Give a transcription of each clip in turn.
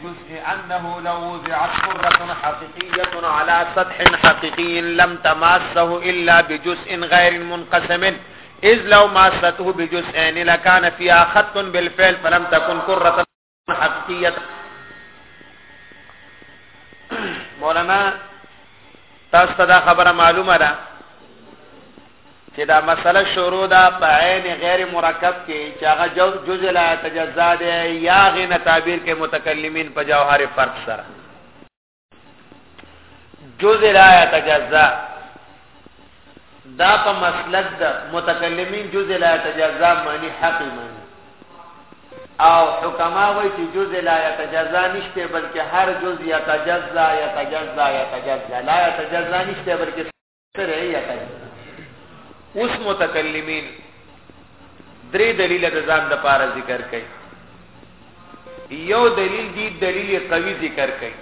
جزء أنه لو وضعت كرة حقيقية على سطح حقيقي لم تماسه إلا بجزء غير منقسم إذ لو ماسته بجزئين لكان فيها خط بالفعل فلم تكن كرة حقيقية مولانا تاسو خبر معلومه ده چې دا مسئله شروع ده په عین غیر مرکب کې چې هغه جزء لا يتجزا دی یا هغې نه تعبیر کوي متکلمین په جوهر فرد سره جزء لا يتجزا دا په مسلک د متکلمین جزء لا يتجزا معنی حق معنی او حکما وایي چې جزء لا يتجزا نشته بلکې هر جزء يتجزا يتجزا يتجزا لا يتجزا نشته بلکې شرعیه کوي اوس متکلمین درې دلیل د ځان د پاره ذکر کوي یو دلیل دی دلیل قوی ذکر کوي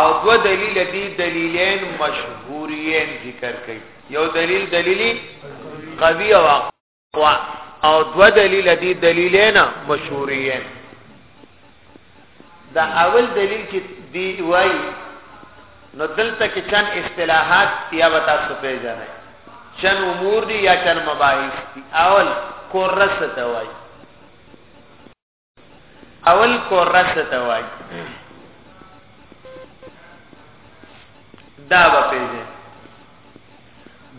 او دو دلیل دی دلیلین مشهورین ذکر کوي یو دلیل دلیلی قوی او وا او دو دلیل دی دلیلین مشهورین دا اول دلیل چې دی وای نو دلته کې چن اصطلاحات یا وتا سپې جنې چن امور دی یا چن مباحث دی اول کورس ته وای اول کورا څه ته وایي دا به پیژنې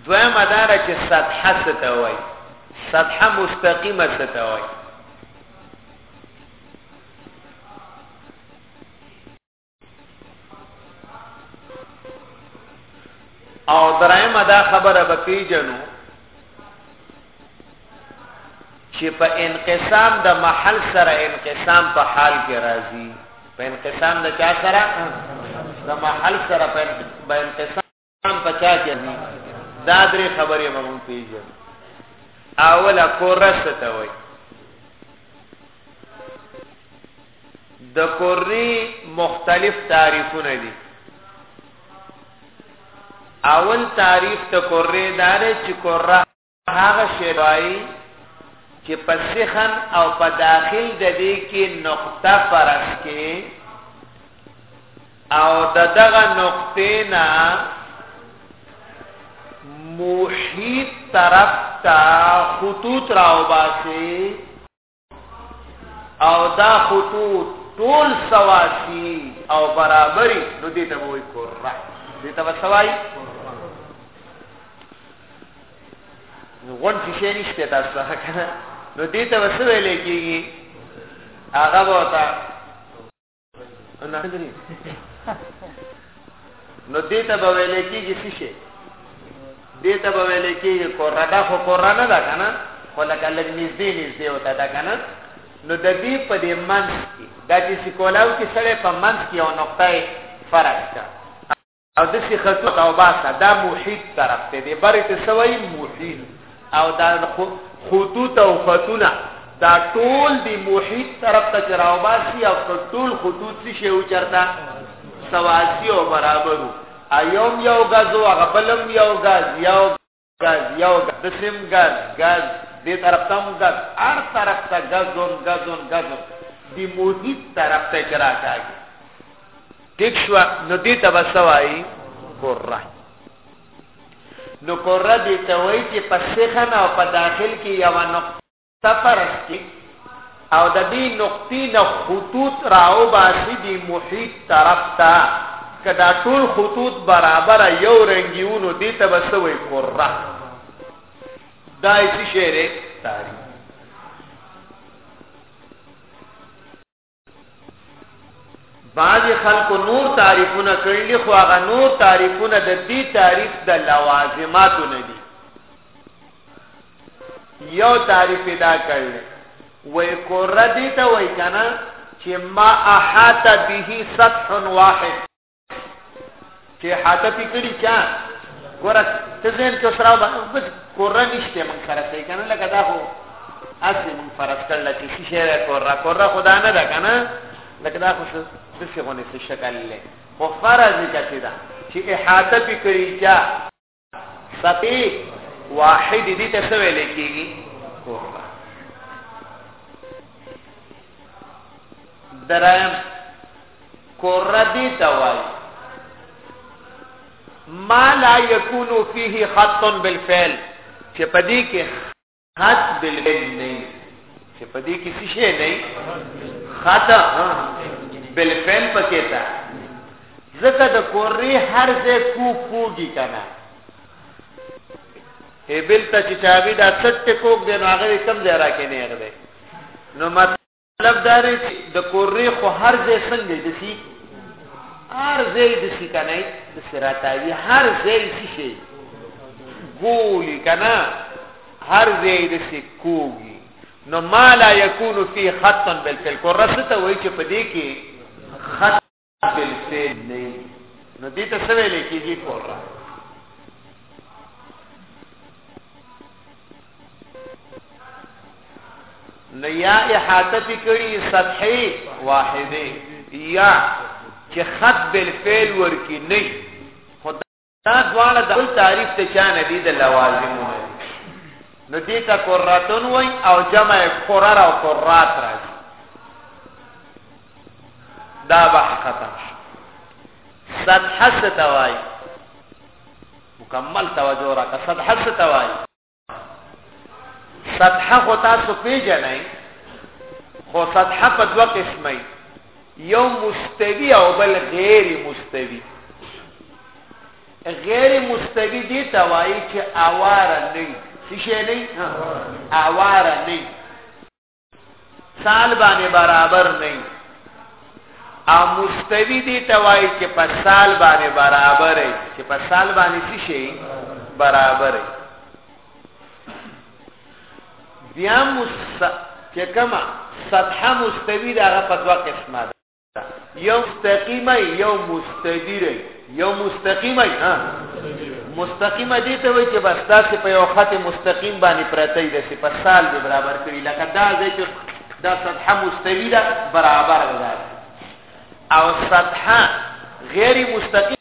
دویم اداره چې سطحه څه ته وایي سطحه مستقیمه څه ته وایي او درایم دا خبره به پیجنو چې په انقسام د محل سره انقسام په حال کې راځي په انقسام د چا سره د محل سره په انقسام هم پچا کې دي دا درې خبرې به مونږ پیژن اوله کورس ته وای د کوری مختلف تعریفونه دي اول تعریف ته کوری دار چې کوره هغه شیبای چې په سخن او په داخل د دې کې نقطه فرض کې او د دغه نقطې نه محیط طرف ته خطوط راوباسي او دا خطوط ټول سواسی او برابرۍ نو دې ته وایي قرع دې ته وسوای نو غون چې شي نشته تاسو ته کنه نو دې ته وسوي لګي هغه وتا نه دري نو دې ته به ویل کېږي څه شي دې ته به ویل کېږي کورا دا خو کورا نه ده که نه خو لکه لږ نږدې نږدې ورته ده که نه نو د دې په دې منځ کې دا چې سیکولاو کې سړی په منځ کې یو نقطه فرق ده او د سی خطو توباسه دا محیط طرف ته دی بری ته سوی محیط او دا خطوط او خطونه دا ټول دی محیط طرف ته چراوباسی او ټول خطوط سی شی او چرتا سواسی او برابرو ایوم یو غزو غبلم یو غز یو ګاز یو ګاز د سیم ګاز ګاز دې طرف ته هم ګاز هر طرف ته ګازون ګازون ګازون د محیط طرف ته چې راکاږي ټیک شو نو دې ته به څه وایي کره نو کره دې ته وایي چې په سیخن او په داخل کې یوه نقطه سفرن کې او د دې نقطې نه خطوط راو باسي د محیط طرف ته کدا ټول خطوط برابر یو رنگیونو دي ته بسوي قره دا هیڅ شعر تاریخ بعضی خلق نور تعریفونه کړل خو هغه نور تعریفونه د دې تعریف د لوازماتو نه دي یو تعریف دا کړل وې کور دې ته وای کنه چې ما احاط به سطح واحد چې حاته پکړي چا ګوره ته زین کې سره بس کورا نشته من سره څه کنه لکه دا خو اصلي من فرض کړل چې شي شی کورا کورا خدا نه ده کنه لکه دا خو څه څه غونې څه شکل له خو فرض کته دا چې احاطه پکړي چا سپی واحد دي ته څه ویل کېږي کوربه درم کوربي دوای ما لا يكون فيه خط بالفعل چې پدې کې خط بالعلم نه چې په دې کې څه شی نه خط بالفعل پکې تا زکه د کورې هر ځای کو کوږي کنه ای بل ته چې چاوي دا څټ کوک دی نو هغه کم ځای راکې نه غوي نو مطلب دا دی چې د کورې خو هر ځای څنګه د سي هر ځای د سي کنه د سراتاوي هر ځای سي شي ګولي کنه هر ځای د سي کوږي نو ما لا يكون في خط بالفعل کورسته وای چې په دې کې خط قابل فعل نه نو دې ته څه ویل کېږي قرا نو یا احاطه کړي سطحي واحده یا چې خط بالفعل ورکی نه دا دواړه د تعریف ته چانه دي د لوازمو نه دي نو دې ته قراتون وای او جمع قرار او قرات راځي دا به ختم شي صد حس توای مکمل توجه را کا صد حس توای سطح خو تاسو پیژنئ خو سطح په دوه قسمه یو مستوی او بل غیر مستوی غیر مستوی دی توای چې اواره نه څه شي نه اواره نه سال باندې برابر نه او مستوی دي توای چې په سال باندې برابر دی چې په سال باندې څه شي برابر دی بیا مس چې کما سطح مستوی دا په دوه قسمه یو مستقیم یو مستدیر یو مستقیم ها مستقیم دي ته وي چې بس تاسو په یو خط مستقیم باندې پرته دي چې په سال به برابر کړی لکه دا ځای چې دا سطحه مستوی ده برابر ده او سطحه غیر مستقیم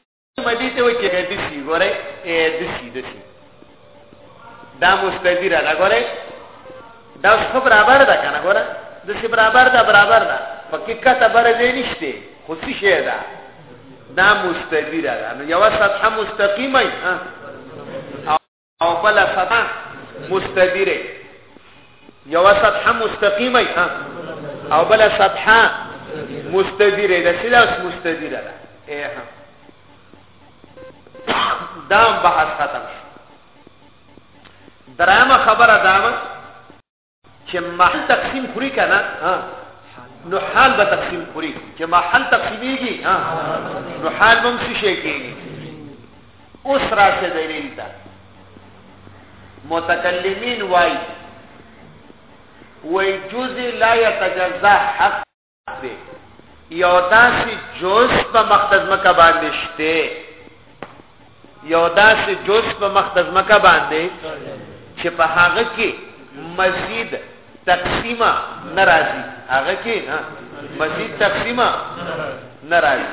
مدی ته وکی ګدی سی ګوره اے دسی دسی دا مستدیره دا ګوره دا اوس خو برابر ده کنه ګوره دسی برابر ده برابر ده پکې کته بر دې نشته خو څه شی ده دا مستدیره ده نو یو سطح مستقیمه ها او بل سطح مستدیره یو سطح مستقیمه او بل سطح مستدیره د سلاس مستدیره ده اه دام بحث ختم درامه خبره دامه چې محل تقسیم خوري کنه ها نو حال به تقسیم خوري چې محل تقسیمیږي ها نو حال به څه شي کېږي اوس راشه دلیل ده متکلمین وای وای جزء لا يتجزا حق دی یو داسې جوز په مقدس مکه باندې شته یو داسې جوز په مقدس مکه باندې چې په هغه کې مزید تقسیمه ناراضي هغه کې مزید تقسیمه ناراضي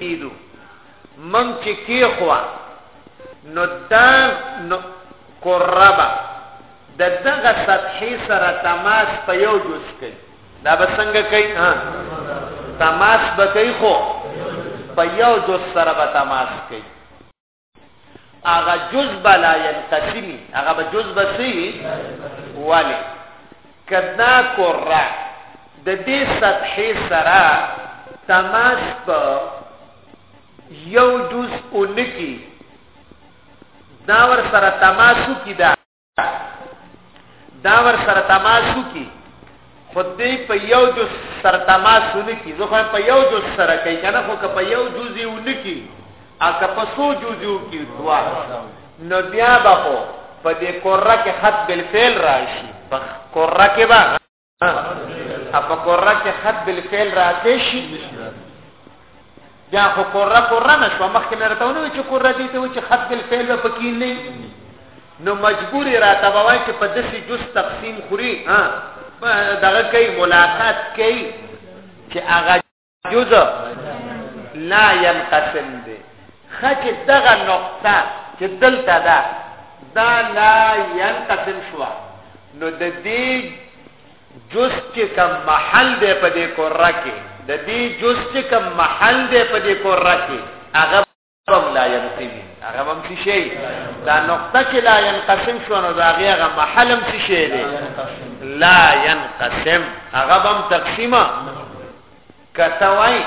دیدو من چې کیخوا نو دا نو قربا د دغه سطحې سره تماس په یو جز کوي دا به څنګه کوي ها تماس به کوي خو په یو جز سره به تماس کوي هغه جزب لا ينتسمي هغه به جزب سي والي کدا کورا د دې سطحې سره تماس په یو جز اونکی دا ور سره تماسو کی دا دا ور سره تماسو کی خود دې په یو جو سره تماسو نه کی زه خو په یو جو سره کوي کنه خو که په یو جزئی و نه کی ا که په سو جزئی کی دوا نو بیا به په دې کورکه حد بالفعل راشي په کورکه به اپا قرر کې خط بالفعل راته شي بیا خو قرر قرر نشو مخکې مې راته ونه چې قرر دي ته چې خط بالفعل په کې نه نو مجبور راته وای چې په دسی جز تقسیم خوري ها دغه کوي ملاقات کوي چې هغه جز لا ينقسم دی خچ دغه نقطه چې دلته ده دا لا ينقسم شو نو د دې جز کې کم محل دی په دې کور کې د دې جز کې کم محل دی په دې کور کې هغه هم لا ينقسم هغه هم څه شي دا نقطه چې لا ينقسم شو نو دا هغه محل هم څه شي دی لا ينقسم هغه هم تقسیمه کته وای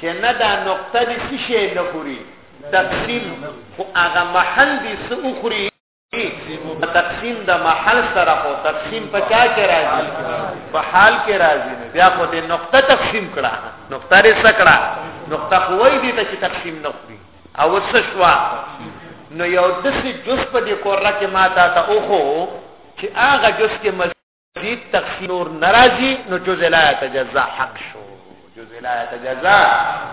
چې نه دا نقطه دې څه شي نه خوري تقسیم خو هغه محل دې څه خوري تقسیم د محل سره خو تقسیم په چا کې راځي په حال کې راځي بیا خو دې نقطه تقسیم کړه نقطه لري سکړه نقطه خوې دي ته چې تقسیم نقطي او وسشوا نو یو دسي جز په دې کورا کې ماته ته اوخو چې هغه جز کې تقسیم نور ناراضي نو جز لا تجزا حق شو جز لا تجزا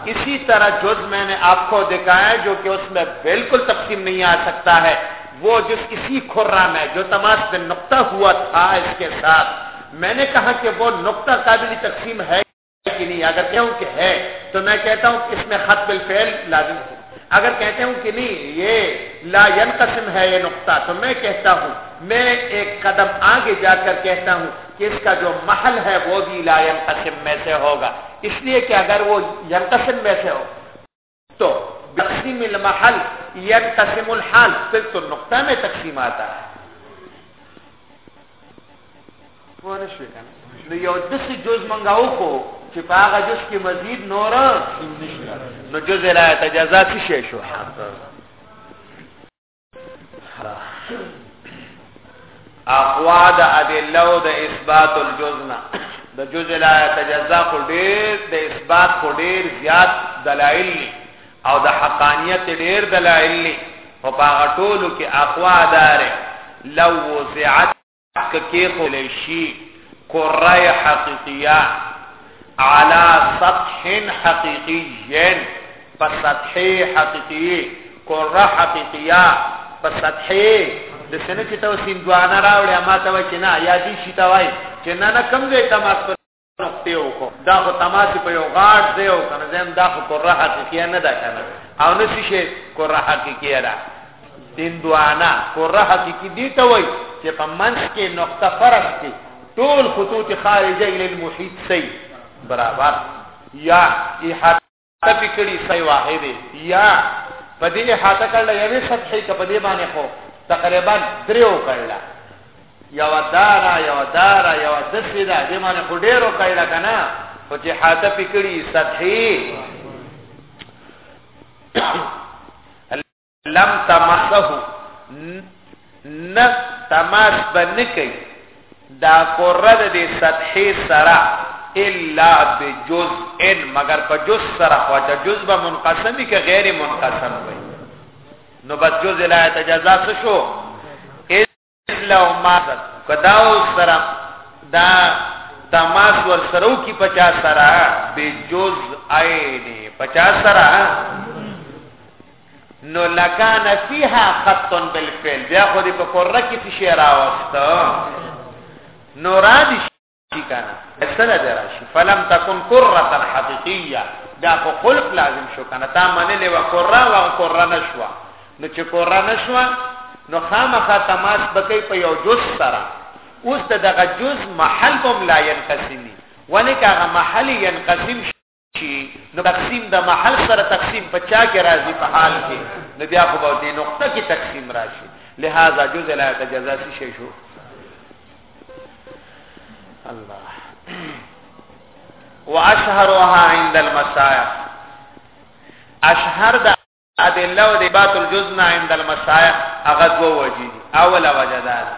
اسی طرح جز میں نے آپ کو دکھایا جو کہ اس میں بالکل تقسیم نہیں آ سکتا ہے وہ جس کسی کھرہ میں جو تماس بن نقطہ ہوا تھا اس کے ساتھ میں نے کہا کہ وہ نقطہ قابل تقسیم ہے کہ نہیں اگر کہوں کہ ہے تو میں کہتا ہوں کہ اس میں خط بالفعل لازم ہے اگر کہتے ہوں کہ نہیں یہ لا قسم ہے یہ نقطہ تو میں کہتا ہوں میں ایک قدم آگے جا کر کہتا ہوں کہ اس کا جو محل ہے وہ بھی لا قسم میں سے ہوگا اس لیے کہ اگر وہ یم قسم میں سے ہو تو تقسیم المحل یک تقسیم الحال پھر تو نقطہ میں تقسیم آتا ہے وہ نشوی کنا نو یو دسی جز منگاو کو چې په هغه جز کې مزید نور نو جز لا تجزا څه شي شو حق اقوا د ادله او د اثبات الجزنا د جزء لا تجزا کو ډیر د اثبات کو ډیر زیات دلایل او د حقانیت ډیر دلایل او په ټولو کې اقوا دار لو وسعت ککی خلیشی کره حقیقیه علا سطح حقیقیین پا سطح حقیقیه کره حقیقیه پا سطح د سنه چې تاسو هندوانه راوړې ما ته وای چې نه یا دې شي ته وای چې نه نه کم دې ته ما پختې وکړو دا خو تماسي په یو غاټ ځای او کنه زم دا خو کره حقیقي نه ده کنه او نه شي کره حقیقي ده هندوانا کره حقیقي دي ته وای چې په منځ کې نقطه فرق دي ټول خطوط خارجه ال المحیط سي برابر یا تپی کړي سي واحد یا په دې احاطه کړل یوې سطحې کې په دې باندې خو تقریبا دریو کړل یو دارا یو دارا یو دسیدا دې باندې خو ډیرو کړل کنه خو چې حاطه پکړي سطحې لم تمسه نه تماس بنکي دا کوره د دې سطحې سره الا بجزء مگر په جزء سره خو چې جزء به منقسمي که غیر منقسم وي نو بس جزء لا تجزا شو الا ماذا کدا سره دا تماس ور سره کی 50 سره به جز عین 50 سره نو لکان فیها خط بالفعل بیا خو دې په قره کې شعر راوست نو را دي کانا اصل دې راشي فلم تکون قرتا حقیقیه دا خو خلق لازم شو کنه تا منلې و قرا و قرا نشوا نو چې قرا نشوا نو خامخا تماس بکې په یو جز سره اوس دغه جز محل هم لا ينقسمي ولکه هغه محل ينقسم شي نو تقسیم د محل سره تقسیم په چا کې راځي په حال کې نو بیا خو به دې نقطه کې تقسیم راشي لہذا جزء لا تجزا شي شو الله واشهرها عند المسايا اشهر ادله او دبات الجزنا عند المشایخ هغه دوه وجې دي اوله وجه دا ده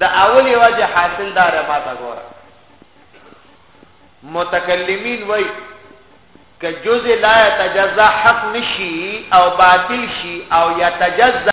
د اولی وجه حاصل دار ما تا ګوره متکلمین وای ک جزء لا يتجزا حق نشي او باطل شي او يتجزا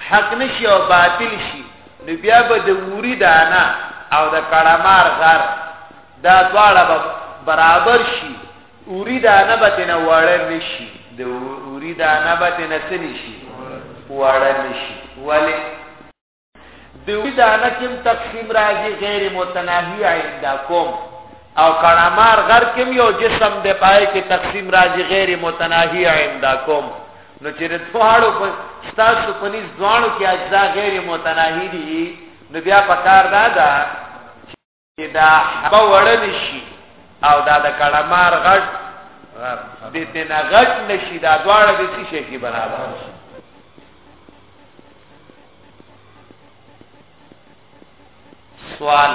حق نشي او باطل شي نو بیا به د وری دانا او د کړمار غر دا دواړه به برابر شي وری دانا به تنه وړه نشي د وری دانا به تنه سني شي وړه نشي ولی دوی دانه کم تقسیم راځي غیر متناهی عندکم او کړمار غر کم یو جسم د پای کې تقسیم راځي غیر متناهی عندکم نو چې د دواړو په ستاسو په نس دواړو کې اجزا غیر متناهی دي نو بیا پکار دا ده چې دا حبه وړل شي او دا د کړمار غټ د تینا غټ نشي دا دواړه د څه شي کې برابر شي سوال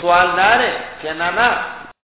سوال دار چې نه نه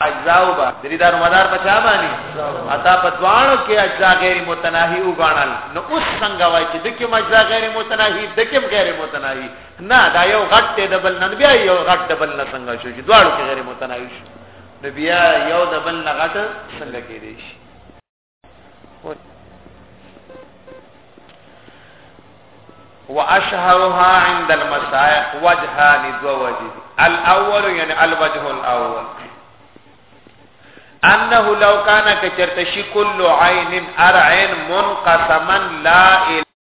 اجزاء با دری دار مدار بچا باندې اتا په دوانو کې اجزاء غیر متناهی وګڼل نو اوس څنګه وای چې د کوم اجزاء غیر متناهی د کوم غیر متناهی نه دا یو غټ دی د بل نه بیا یو غټ د بل نه څنګه شو چې دوانو کې غیر متناهی شو نو بیا یو د بل نه غټ څنګه کېدی شي واشهرها عند المسائق وجهان دو وجه الاول يعني الوجه الاول انه لو كان كثرت كل عين ارع منقسما لا الا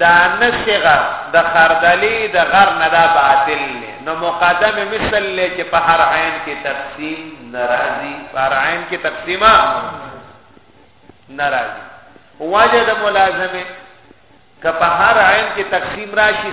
دا نسغه د خردلی د غر نه دا باطل نه نو مقدم مثل له چې په هر عین کې تقسیم ناراضي په هر عین کې تقسیمه ناراضي واجه د ملازمه که په هر عین کې تقسیم راشي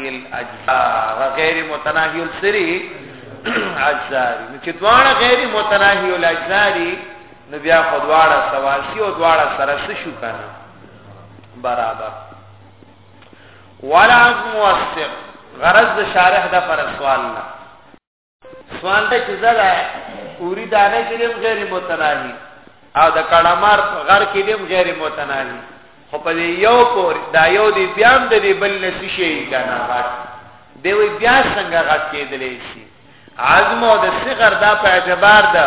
الاجزاء غیر متناهی السری اجزاء نو چې دواړه غیر متناهی الاجزاء دي نو بیا خو دواړه سواسی او دواړه سره څه شو کنه برابر ولا موثق غرض د شارح د پر سوال نه سوال دی چې زه دا اوری دانه کې دیم غیر متناهي او د کړمار په غر کې دیم غیر متناهي خو په یو پور دا یو دی بیا هم د دې بل نسی شي کنه غټ دی وی بیا څنګه غټ کېدلې شي عظم او د صغر دا په اعتبار ده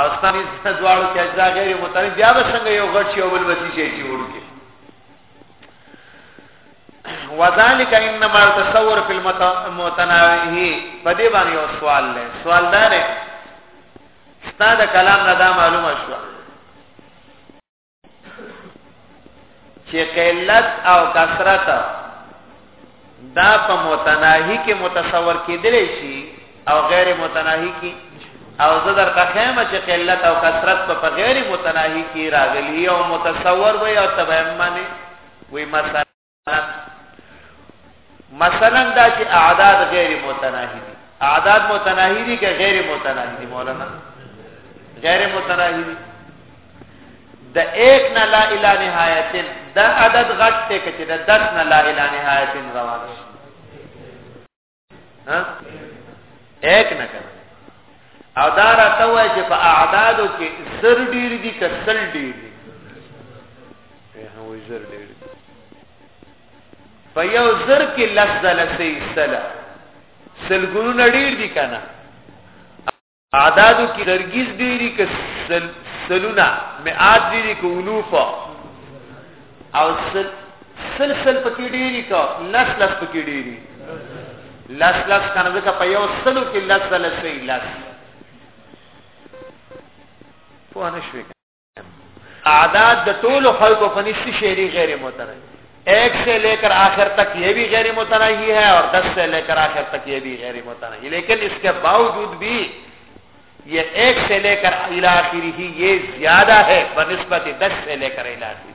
او ستاني دواړو کې اجزا غیر مترادف بیا به څنګه یو غټ شي او بل وسی شي چې ورکی وذالک انما تصور فی المتناهی په دې باندې یو سوال لې سوال دا دی ستاسو کلام نه دا معلومه شو چې قلت او کثرت دا په متناهي کې متصور کېدل شي او غیر متناهي کې او زه در تخیم چې قلت او کثرت په غیر متناهي کې راغلي او متصور وي او تبعمنه وي مثلا مثلا دا چې اعداد غیر متناهی دي اعداد متناهی دي که غیر متناهی دي مولانا غیر متناهی دي د 1 نه لا اله نهایت دا عدد غټ ته کې د 10 نه لا اله نهایت روان شي ها یک نه کنه او دا راته وای چې په اعدادو کې زر ډیر دي که سل ډیر دي هه وای زر ډیر دي په یو زر کې لس دلسې سلا سل ګونو ډیر دي کنه اعدادو کې لرګیز ډیری ک سلونه مئات ډیری ک الوف او سل سلسل پکې ډیری ک لس لس پکې ډیری لس لس کنه ځکه په یو سلو کې لس لس لس پوه نه شوي اعداد د ټولو خلکو فنیستی شعری غیر مترجم ایک سے لے کر آخر تک یہ بھی غیر متنحی ہے اور دس سے لے کر آخر تک یہ بھی غیر متراہ لیکن اس کے باوجود بھی یہ ایک سے لے کر علاقی رہی یہ زیادہ ہے بنسبت دس سے لے کر علاقی رہی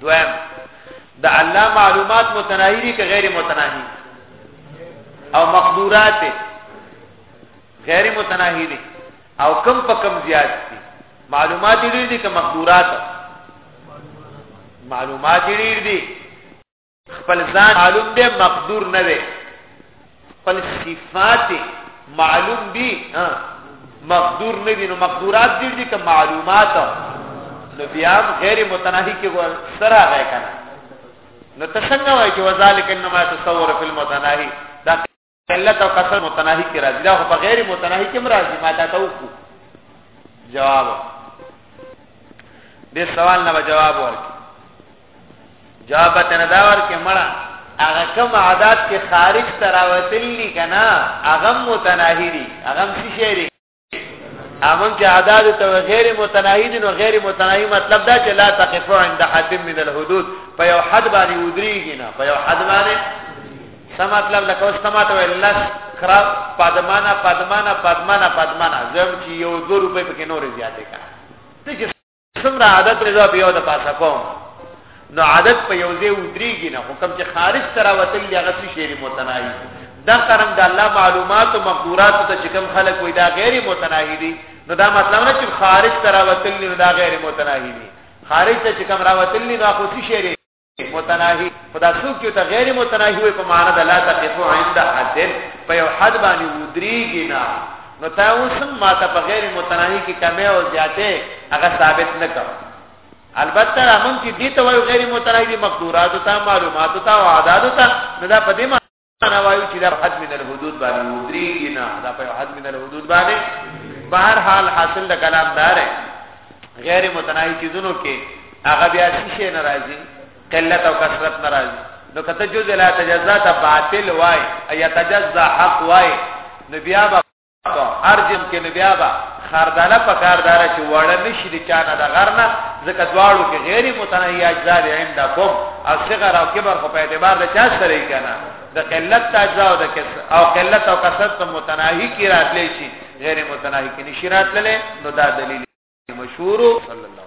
دویم د الله معلومات متناهی دي که غیر متناهی او مقدورات غیر متناهی دي او کم په کم زیات دي معلومات ډیر دي که مقدورات معلومات ډیر دي خپل ځان معلوم دی مقدور نه دی خپل صفات معلوم دي مقدور نه دي نو مقدورات دي دي که معلومات نو بیا غیر متناهی کې سره غی کنه نو تسنګ وای چې وذالک انما تصور فی المتناهی علت او قسم متناهی کې راځي دا خو بغیر متناهی کې راځي ما تا ته وکړو جواب دې سوال نه جواب ورکړي جواب ته نه دا ورکړي مړه هغه کوم عادت کې خارج تراوتلی کنا هغه متناهی دي هغه څه شي امن کې عداد ته غیر متناهی دي نو غیر متناهی مطلب دا چې لا تقفو عند حد من الحدود په یو حد باندې ودریږي نه په یو حد باندې څه مطلب لکه اوس تماته ویل لس خراب پادمانا پادمانا پادمانا پادمانا زم چې یو 2 روپۍ پکې نورې زیاتې کړه څومره عادت مې زه په یو د پاسه کوم نو عادت په یو ځای ودرېږي نه خو کوم چې خارج سره وتل دی هغه شعر متناهي دا قرم د الله معلومات او مقدورات ته چې کوم خلک وي دا غیر متناهي دي نو دا مطلب نه چې خارج سره وتل نه دا غیر متناهي دي خارج ته چې کوم راوتل نه دا خو شعر متناهي خدا څوک چې ته غیر متناهي وي په معنا د لا تقف عند حد په یو حد باندې ودریږي نه نو تا اوسم ما ته په غیر متناهي کې کمی او زیاتې هغه ثابت نه کړ البته موږ چې دې ته وایو غیر متناهي دي مقدورات ته معلومات ته او عادات ته نه دا په دې انا وایو چې دا حد من الحدود باندې ودریږي نه دا په حد من الحدود باندې بهر حال حاصل د کلام دار غیر متناهی چیزونو کې هغه بیا شي نه راځي قلت او کثرت نه راځي نو کته جز لا تجزا ته باطل وای یا تجزا حق وای نو بیا په ارجم کې نو بیا به خردله په کار دار چې وړه نشي د چانه د غرنه ځکه دواړو کې غیر متنهي اجزا دي عندكم او صغر او کبر په اعتبار د چا سره یې کنه د قلت اجزا او د کسر او قلت او کسر ته متناهي کې راتلی شي غیر متناهي کې نشي راتللی نو دا دلیل مشهور صلی الله